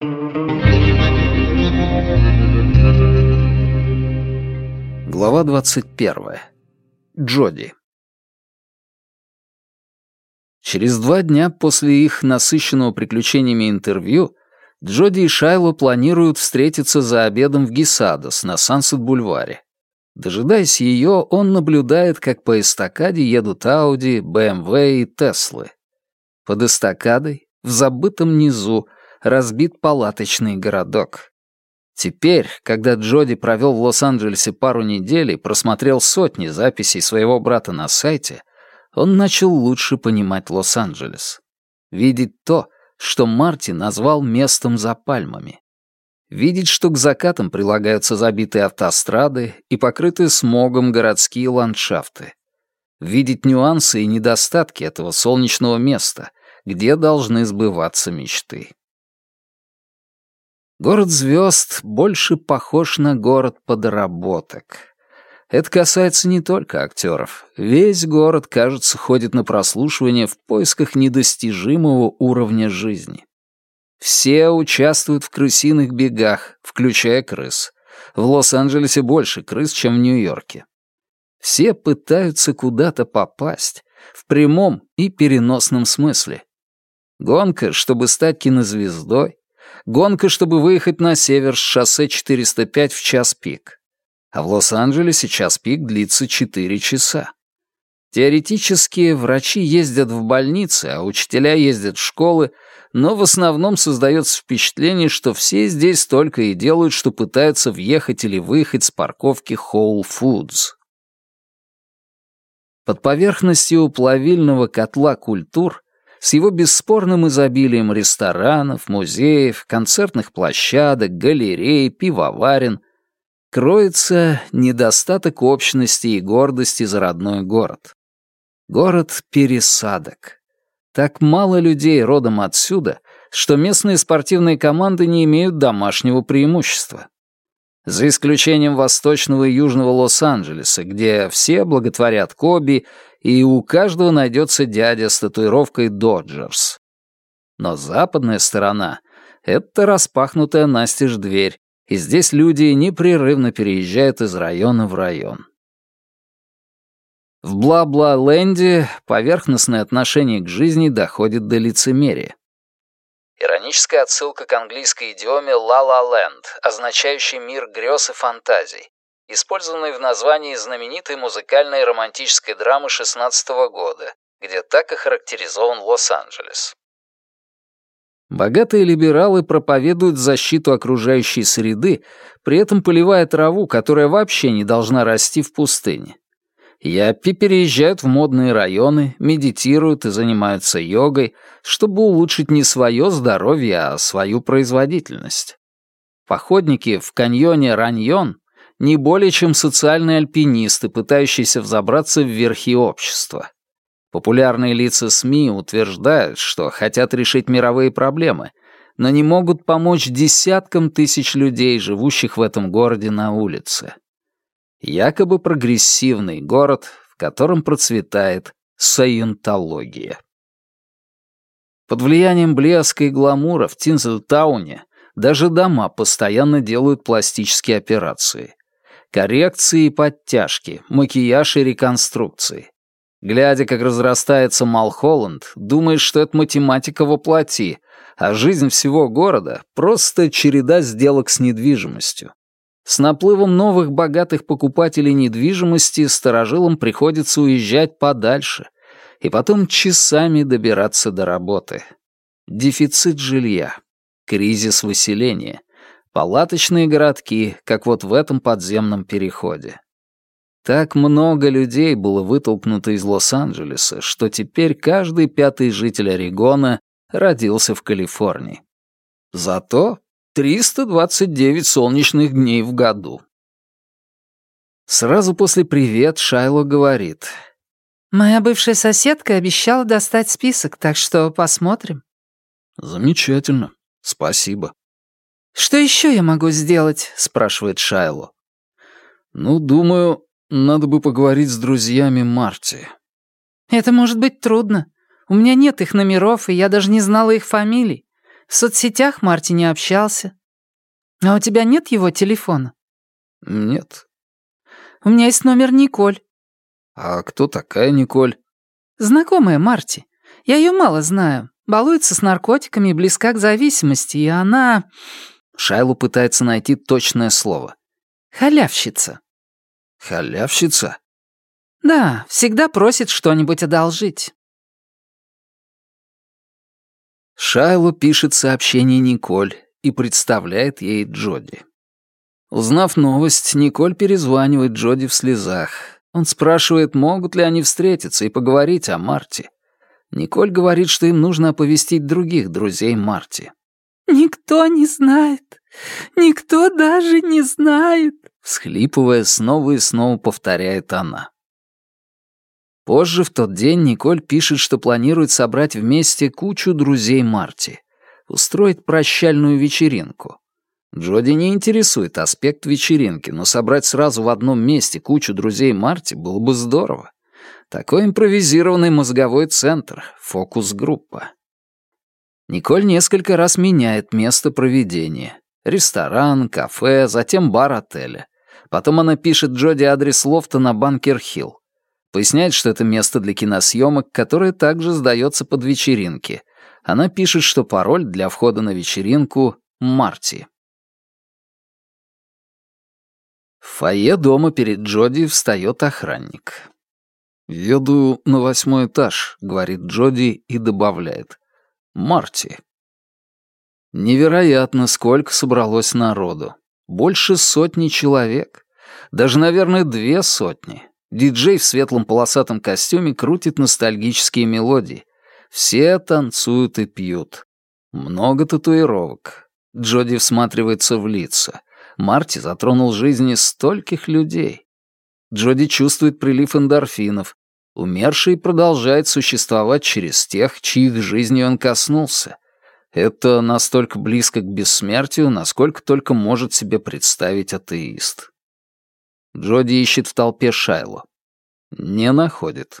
Глава 21. Джоди. Через два дня после их насыщенного приключениями интервью Джоди и Шайло планируют встретиться за обедом в Гисадос на Сансет-бульваре. Дожидаясь ее, он наблюдает, как по эстакаде едут Ауди, БМВ и Теслы. Под эстакадой, в забытом низу, разбит палаточный городок. Теперь, когда Джоди провел в Лос-Анджелесе пару недель и просмотрел сотни записей своего брата на сайте, он начал лучше понимать Лос-Анджелес. Видеть то, что Марти назвал местом за пальмами. Видеть, что к закатам прилагаются забитые автострады и покрытые смогом городские ландшафты. Видеть нюансы и недостатки этого солнечного места, где должны сбываться мечты. Город звезд больше похож на город подработок. Это касается не только актеров. Весь город, кажется, ходит на прослушивание в поисках недостижимого уровня жизни. Все участвуют в крысиных бегах, включая крыс. В Лос-Анджелесе больше крыс, чем в Нью-Йорке. Все пытаются куда-то попасть, в прямом и переносном смысле. Гонка, чтобы стать кинозвездой, Гонка, чтобы выехать на север с шоссе 405 в час пик. А в Лос-Анджелесе час пик длится 4 часа. Теоретически врачи ездят в больницы, а учителя ездят в школы, но в основном создается впечатление, что все здесь только и делают, что пытаются въехать или выехать с парковки Whole Foods. Под поверхностью плавильного котла культур с его бесспорным изобилием ресторанов, музеев, концертных площадок, галерей, пивоварен, кроется недостаток общности и гордости за родной город. Город пересадок. Так мало людей родом отсюда, что местные спортивные команды не имеют домашнего преимущества. За исключением восточного и южного Лос-Анджелеса, где все благотворят Коби и у каждого найдется дядя с татуировкой «Доджерс». Но западная сторона — это распахнутая настежь дверь, и здесь люди непрерывно переезжают из района в район. В Бла-Бла-Ленде поверхностное отношение к жизни доходит до лицемерия. Ироническая отсылка к английской идиоме «ла-ла-ленд», означающей мир грез и фантазий, использованной в названии знаменитой музыкальной романтической драмы 16 года, где так охарактеризован Лос-Анджелес. Богатые либералы проповедуют защиту окружающей среды, при этом поливая траву, которая вообще не должна расти в пустыне. Яппи переезжают в модные районы, медитируют и занимаются йогой, чтобы улучшить не свое здоровье, а свою производительность. Походники в каньоне Раньон не более чем социальные альпинисты, пытающиеся взобраться в верхи общества. Популярные лица СМИ утверждают, что хотят решить мировые проблемы, но не могут помочь десяткам тысяч людей, живущих в этом городе на улице. Якобы прогрессивный город, в котором процветает саентология. Под влиянием блеска и гламура в Тинзелтауне даже дома постоянно делают пластические операции. Коррекции и подтяжки, макияж и реконструкции. Глядя, как разрастается Малхолланд, думаешь, что это математика воплоти, а жизнь всего города — просто череда сделок с недвижимостью. С наплывом новых богатых покупателей недвижимости старожилам приходится уезжать подальше и потом часами добираться до работы. Дефицит жилья, кризис выселения, Палаточные городки, как вот в этом подземном переходе. Так много людей было вытолкнуто из Лос-Анджелеса, что теперь каждый пятый житель Орегона родился в Калифорнии. Зато 329 солнечных дней в году. Сразу после «Привет» Шайло говорит. «Моя бывшая соседка обещала достать список, так что посмотрим». «Замечательно. Спасибо». «Что еще я могу сделать?» — спрашивает Шайло. «Ну, думаю, надо бы поговорить с друзьями Марти». «Это может быть трудно. У меня нет их номеров, и я даже не знала их фамилий. В соцсетях Марти не общался. А у тебя нет его телефона? Нет. У меня есть номер Николь. А кто такая Николь? Знакомая Марти. Я ее мало знаю. Балуется с наркотиками и близка к зависимости, и она... Шайлу пытается найти точное слово. Халявщица. Халявщица? Да, всегда просит что-нибудь одолжить. Шайло пишет сообщение Николь и представляет ей Джоди. Узнав новость, Николь перезванивает Джоди в слезах. Он спрашивает, могут ли они встретиться и поговорить о Марте. Николь говорит, что им нужно оповестить других друзей Марти. «Никто не знает. Никто даже не знает», — всхлипывая, снова и снова повторяет она. Позже в тот день Николь пишет, что планирует собрать вместе кучу друзей Марти, устроить прощальную вечеринку. Джоди не интересует аспект вечеринки, но собрать сразу в одном месте кучу друзей Марти было бы здорово. Такой импровизированный мозговой центр, фокус-группа. Николь несколько раз меняет место проведения. Ресторан, кафе, затем бар отеля. Потом она пишет Джоди адрес лофта на Банкер-Хилл. Поясняет, что это место для киносъемок, которое также сдается под вечеринки. Она пишет, что пароль для входа на вечеринку — Марти. В фойе дома перед Джоди встает охранник. «Еду на восьмой этаж», — говорит Джоди и добавляет. «Марти». Невероятно, сколько собралось народу. Больше сотни человек. Даже, наверное, две сотни. Диджей в светлом полосатом костюме крутит ностальгические мелодии. Все танцуют и пьют. Много татуировок. Джоди всматривается в лица. Марти затронул жизни стольких людей. Джоди чувствует прилив эндорфинов. Умерший продолжает существовать через тех, чьих жизней он коснулся. Это настолько близко к бессмертию, насколько только может себе представить атеист. Джоди ищет в толпе Шайло. Не находит.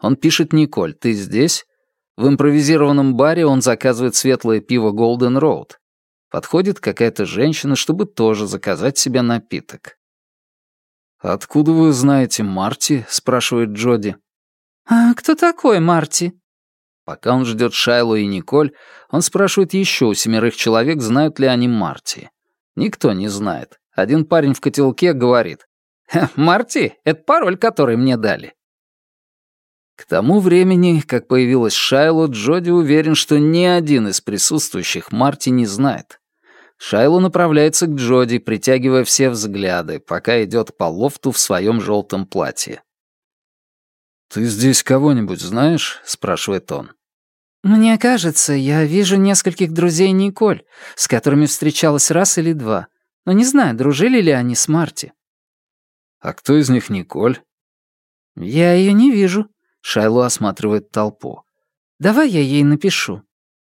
Он пишет Николь, ты здесь? В импровизированном баре он заказывает светлое пиво Golden Road. Подходит какая-то женщина, чтобы тоже заказать себе напиток. «Откуда вы знаете Марти?» — спрашивает Джоди. «А кто такой Марти?» Пока он ждет Шайло и Николь, он спрашивает еще у семерых человек, знают ли они Марти. Никто не знает. Один парень в котелке говорит. «Марти, это пароль, который мне дали». К тому времени, как появилась Шайло, Джоди уверен, что ни один из присутствующих Марти не знает. Шайло направляется к Джоди, притягивая все взгляды, пока идет по лофту в своем желтом платье. «Ты здесь кого-нибудь знаешь?» — спрашивает он. «Мне кажется, я вижу нескольких друзей Николь, с которыми встречалась раз или два но не знаю, дружили ли они с Марти. «А кто из них Николь?» «Я ее не вижу», — Шайло осматривает толпу. «Давай я ей напишу».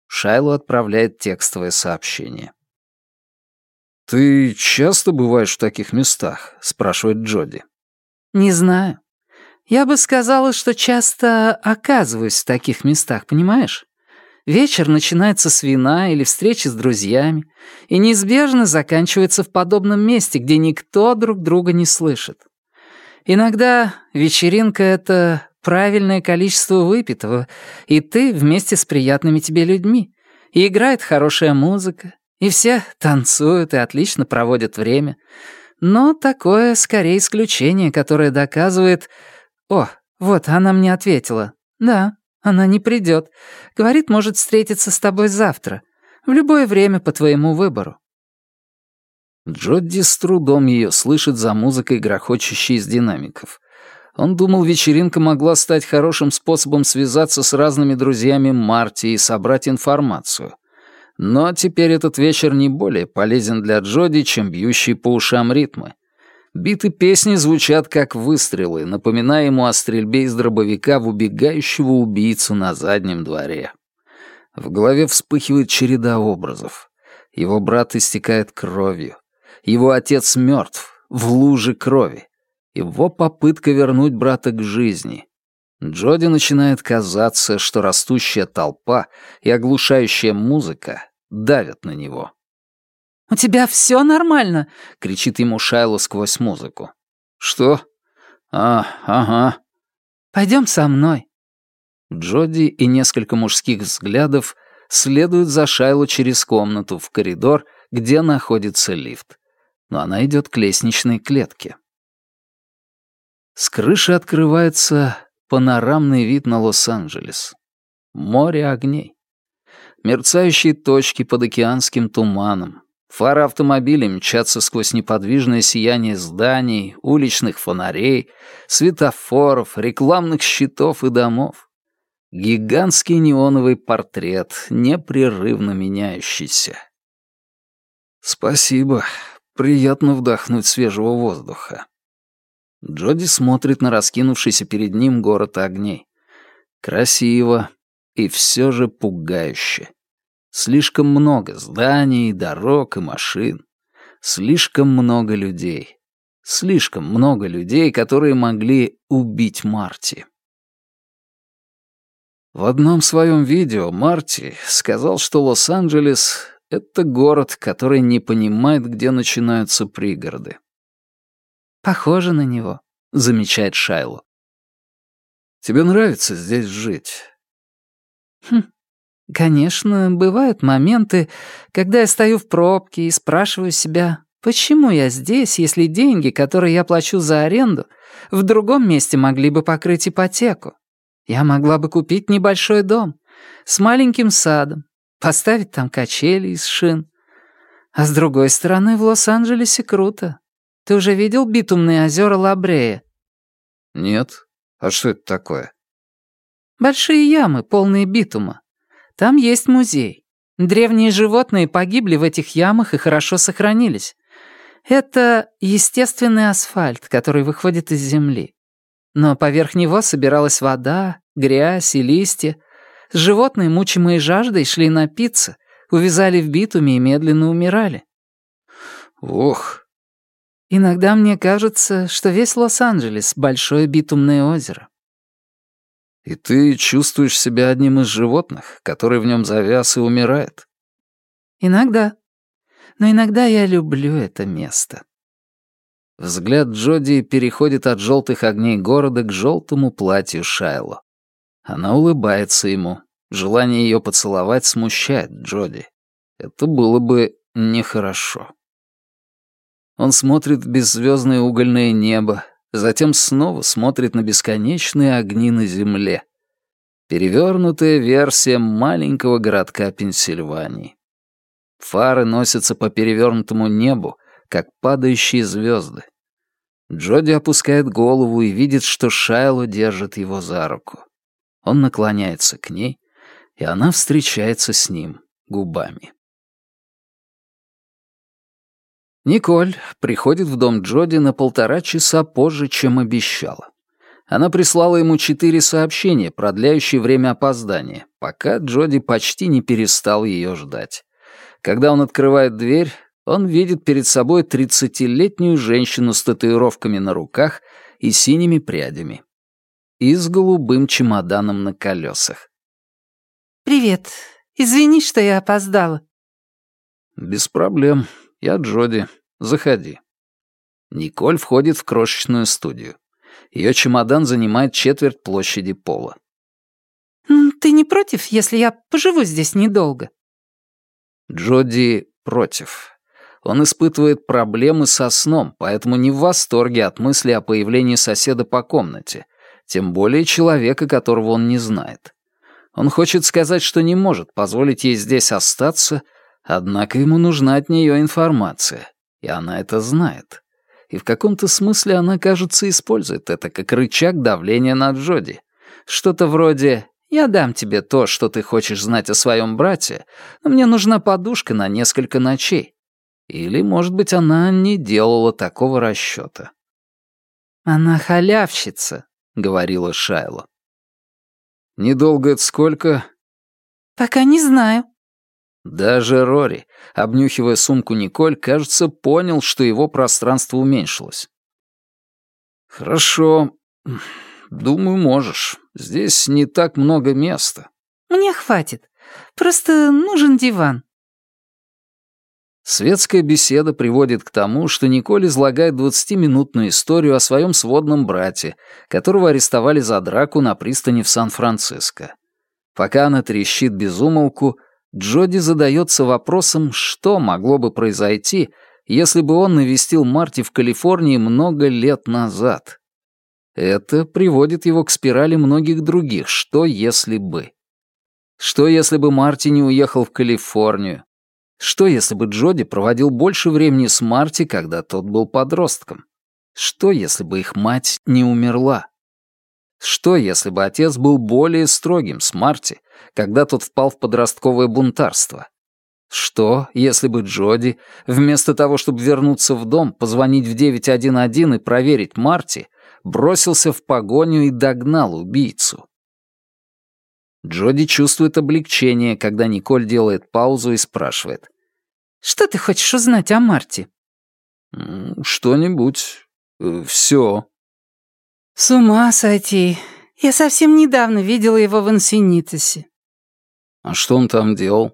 Шайло отправляет текстовое сообщение. «Ты часто бываешь в таких местах?» — спрашивает Джоди. «Не знаю. Я бы сказала, что часто оказываюсь в таких местах, понимаешь? Вечер начинается с вина или встречи с друзьями и неизбежно заканчивается в подобном месте, где никто друг друга не слышит. Иногда вечеринка — это правильное количество выпитого, и ты вместе с приятными тебе людьми, и играет хорошая музыка, и все танцуют и отлично проводят время. Но такое скорее исключение, которое доказывает... О, вот, она мне ответила. Да, она не придет. Говорит, может встретиться с тобой завтра. В любое время по твоему выбору». Джодди с трудом ее слышит за музыкой, грохочущей из динамиков. Он думал, вечеринка могла стать хорошим способом связаться с разными друзьями Марти и собрать информацию. Но теперь этот вечер не более полезен для Джоди, чем бьющие по ушам ритмы. Биты песни звучат как выстрелы, напоминая ему о стрельбе из дробовика в убегающего убийцу на заднем дворе. В голове вспыхивает череда образов. Его брат истекает кровью. Его отец мертв, в луже крови. Его попытка вернуть брата к жизни. Джоди начинает казаться, что растущая толпа и оглушающая музыка давят на него. «У тебя все нормально?» — кричит ему Шайло сквозь музыку. «Что? А, ага». «Пойдем со мной». Джоди и несколько мужских взглядов следуют за Шайло через комнату в коридор, где находится лифт. Но она идет к лестничной клетке. С крыши открывается панорамный вид на Лос-Анджелес. Море огней. Мерцающие точки под океанским туманом. Фары автомобилей мчатся сквозь неподвижное сияние зданий, уличных фонарей, светофоров, рекламных щитов и домов. Гигантский неоновый портрет, непрерывно меняющийся. «Спасибо. Приятно вдохнуть свежего воздуха». Джоди смотрит на раскинувшийся перед ним город огней. Красиво и все же пугающе. Слишком много зданий, дорог и машин. Слишком много людей. Слишком много людей, которые могли убить Марти. В одном своем видео Марти сказал, что Лос-Анджелес — это город, который не понимает, где начинаются пригороды. «Похоже на него», — замечает Шайло. «Тебе нравится здесь жить?» «Хм, конечно, бывают моменты, когда я стою в пробке и спрашиваю себя, почему я здесь, если деньги, которые я плачу за аренду, в другом месте могли бы покрыть ипотеку? Я могла бы купить небольшой дом с маленьким садом, поставить там качели из шин. А с другой стороны, в Лос-Анджелесе круто. Ты уже видел битумные озера Лабрея?» «Нет. А что это такое?» «Большие ямы, полные битума. Там есть музей. Древние животные погибли в этих ямах и хорошо сохранились. Это естественный асфальт, который выходит из земли. Но поверх него собиралась вода, грязь и листья. Животные, мучимые жаждой, шли напиться, увязали в битуме и медленно умирали. «Ох, Иногда мне кажется, что весь Лос-Анджелес — большое битумное озеро. И ты чувствуешь себя одним из животных, который в нем завяз и умирает? Иногда. Но иногда я люблю это место. Взгляд Джоди переходит от желтых огней города к желтому платью Шайло. Она улыбается ему. Желание ее поцеловать смущает Джоди. Это было бы нехорошо. Он смотрит в беззвездное угольное небо, затем снова смотрит на бесконечные огни на земле. Перевернутая версия маленького городка Пенсильвании. Фары носятся по перевернутому небу, как падающие звезды. Джоди опускает голову и видит, что Шайло держит его за руку. Он наклоняется к ней, и она встречается с ним губами. Николь приходит в дом Джоди на полтора часа позже, чем обещала. Она прислала ему четыре сообщения, продляющие время опоздания, пока Джоди почти не перестал ее ждать. Когда он открывает дверь, он видит перед собой тридцатилетнюю женщину с татуировками на руках и синими прядями. И с голубым чемоданом на колесах. «Привет. Извини, что я опоздала». «Без проблем. Я Джоди. Заходи». Николь входит в крошечную студию. Ее чемодан занимает четверть площади пола. «Ты не против, если я поживу здесь недолго?» Джоди против. Он испытывает проблемы со сном, поэтому не в восторге от мысли о появлении соседа по комнате, тем более человека, которого он не знает. Он хочет сказать, что не может позволить ей здесь остаться, однако ему нужна от нее информация и она это знает. И в каком-то смысле она, кажется, использует это как рычаг давления на Джоди. Что-то вроде «Я дам тебе то, что ты хочешь знать о своем брате, но мне нужна подушка на несколько ночей». Или, может быть, она не делала такого расчета. «Она халявщица», — говорила Шайло. «Недолго это сколько?» «Пока не знаю», даже Рори, обнюхивая сумку Николь, кажется, понял, что его пространство уменьшилось. «Хорошо. думаю, можешь. Здесь не так много места». «Мне хватит. Просто нужен диван». Светская беседа приводит к тому, что Николь излагает двадцатиминутную историю о своем сводном брате, которого арестовали за драку на пристани в Сан-Франциско. Пока она трещит без умолку, Джоди задается вопросом, что могло бы произойти, если бы он навестил Марти в Калифорнии много лет назад. Это приводит его к спирали многих других «что если бы». Что если бы Марти не уехал в Калифорнию, что, если бы Джоди проводил больше времени с Марти, когда тот был подростком? Что, если бы их мать не умерла? Что, если бы отец был более строгим с Марти, когда тот впал в подростковое бунтарство? Что, если бы Джоди, вместо того, чтобы вернуться в дом, позвонить в 911 и проверить Марти, бросился в погоню и догнал убийцу? Джоди чувствует облегчение, когда Николь делает паузу и спрашивает. «Что ты хочешь узнать о Марте?» «Что-нибудь. Э, Все». «С ума сойти. Я совсем недавно видела его в Инсинитосе». «А что он там делал?»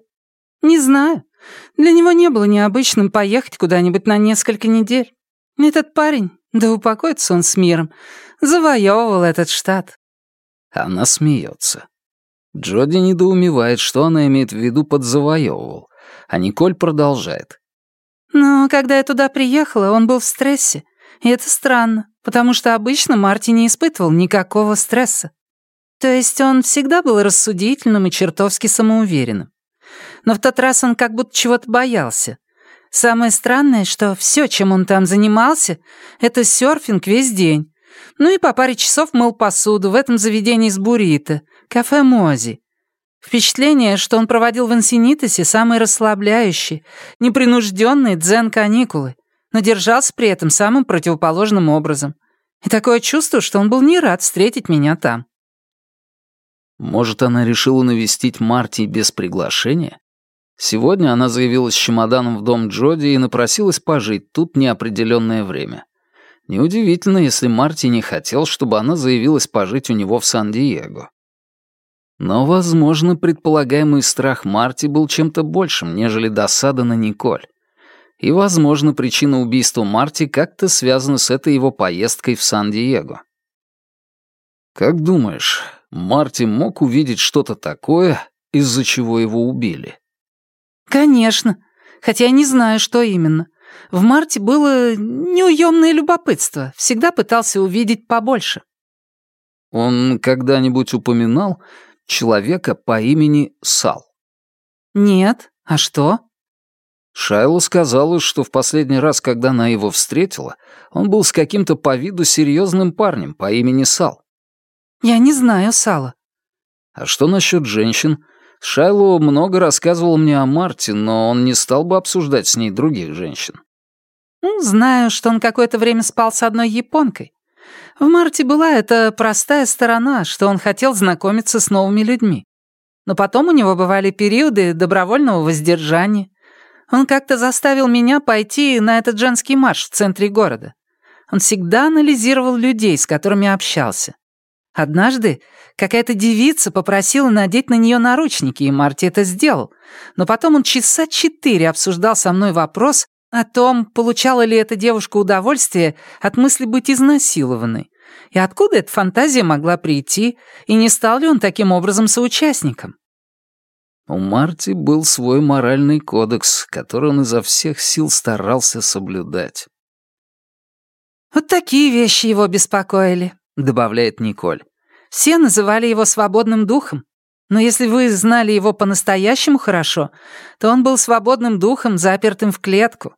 «Не знаю. Для него не было необычным поехать куда-нибудь на несколько недель. Этот парень, да упокоится он с миром, завоевывал этот штат». Она смеется. Джоди недоумевает, что она имеет в виду под «завоевывал», а Николь продолжает. «Но когда я туда приехала, он был в стрессе, и это странно, потому что обычно Марти не испытывал никакого стресса. То есть он всегда был рассудительным и чертовски самоуверенным. Но в тот раз он как будто чего-то боялся. Самое странное, что все, чем он там занимался, это серфинг весь день. Ну и по паре часов мыл посуду в этом заведении с буррито, кафе Мози. Впечатление, что он проводил в Инсинитосе самые расслабляющие, непринужденные дзен-каникулы, но держался при этом самым противоположным образом. И такое чувство, что он был не рад встретить меня там. Может, она решила навестить Марти без приглашения? Сегодня она заявилась с чемоданом в дом Джоди и напросилась пожить тут неопределенное время. Неудивительно, если Марти не хотел, чтобы она заявилась пожить у него в Сан-Диего. Но, возможно, предполагаемый страх Марти был чем-то большим, нежели досада на Николь. И, возможно, причина убийства Марти как-то связана с этой его поездкой в Сан-Диего. Как думаешь, Марти мог увидеть что-то такое, из-за чего его убили? Конечно, хотя я не знаю, что именно. В Марте было неуемное любопытство, всегда пытался увидеть побольше. Он когда-нибудь упоминал человека по имени Сал? Нет, а что? Шайла сказала, что в последний раз, когда она его встретила, он был с каким-то по виду серьезным парнем по имени Сал. Я не знаю Сала. А что насчет женщин? Шайло много рассказывал мне о Марте, но он не стал бы обсуждать с ней других женщин. Ну, знаю, что он какое-то время спал с одной японкой. В Марте была эта простая сторона, что он хотел знакомиться с новыми людьми. Но потом у него бывали периоды добровольного воздержания. Он как-то заставил меня пойти на этот женский марш в центре города. Он всегда анализировал людей, с которыми общался. Однажды какая-то девица попросила надеть на нее наручники, и Марти это сделал. Но потом он часа четыре обсуждал со мной вопрос о том, получала ли эта девушка удовольствие от мысли быть изнасилованной, и откуда эта фантазия могла прийти, и не стал ли он таким образом соучастником. У Марти был свой моральный кодекс, который он изо всех сил старался соблюдать. Вот такие вещи его беспокоили. — добавляет Николь. «Все называли его свободным духом. Но если вы знали его по-настоящему хорошо, то он был свободным духом, запертым в клетку».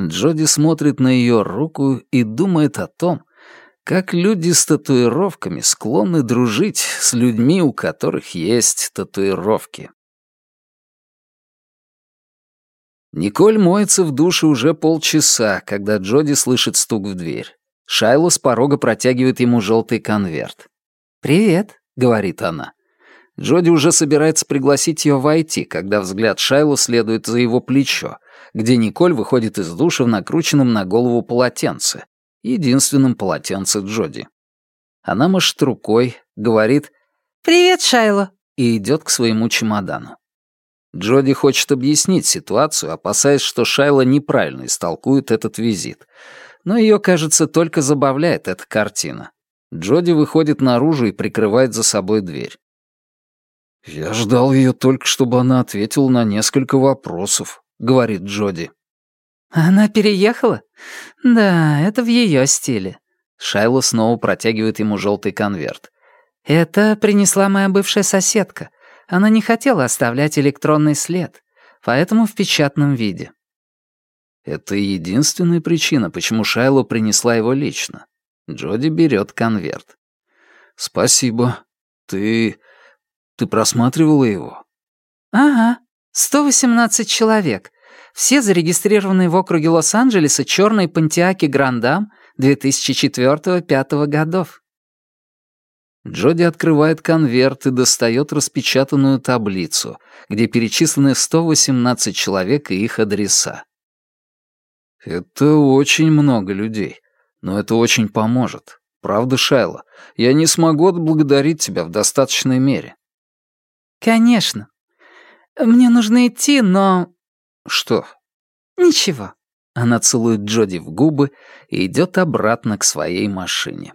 Джоди смотрит на ее руку и думает о том, как люди с татуировками склонны дружить с людьми, у которых есть татуировки. Николь моется в душе уже полчаса, когда Джоди слышит стук в дверь. Шайло с порога протягивает ему желтый конверт. «Привет», — говорит она. Джоди уже собирается пригласить ее войти, когда взгляд Шайло следует за его плечо, где Николь выходит из душа в накрученном на голову полотенце, единственном полотенце Джоди. Она машет рукой, говорит «Привет, Шайло!» и идет к своему чемодану. Джоди хочет объяснить ситуацию, опасаясь, что Шайла неправильно истолкует этот визит. Но ее, кажется, только забавляет эта картина. Джоди выходит наружу и прикрывает за собой дверь. «Я ждал ее только, чтобы она ответила на несколько вопросов», — говорит Джоди. «Она переехала? Да, это в ее стиле». Шайла снова протягивает ему желтый конверт. «Это принесла моя бывшая соседка. Она не хотела оставлять электронный след, поэтому в печатном виде». Это единственная причина, почему Шайло принесла его лично. Джоди берет конверт. «Спасибо. Ты... ты просматривала его?» «Ага. 118 человек. Все зарегистрированы в округе Лос-Анджелеса черной Пантиаки Грандам 2004-2005 годов». Джоди открывает конверт и достает распечатанную таблицу, где перечислены 118 человек и их адреса. «Это очень много людей, но это очень поможет. Правда, Шайла, я не смогу отблагодарить тебя в достаточной мере». «Конечно. Мне нужно идти, но...» «Что?» «Ничего». Она целует Джоди в губы и идет обратно к своей машине.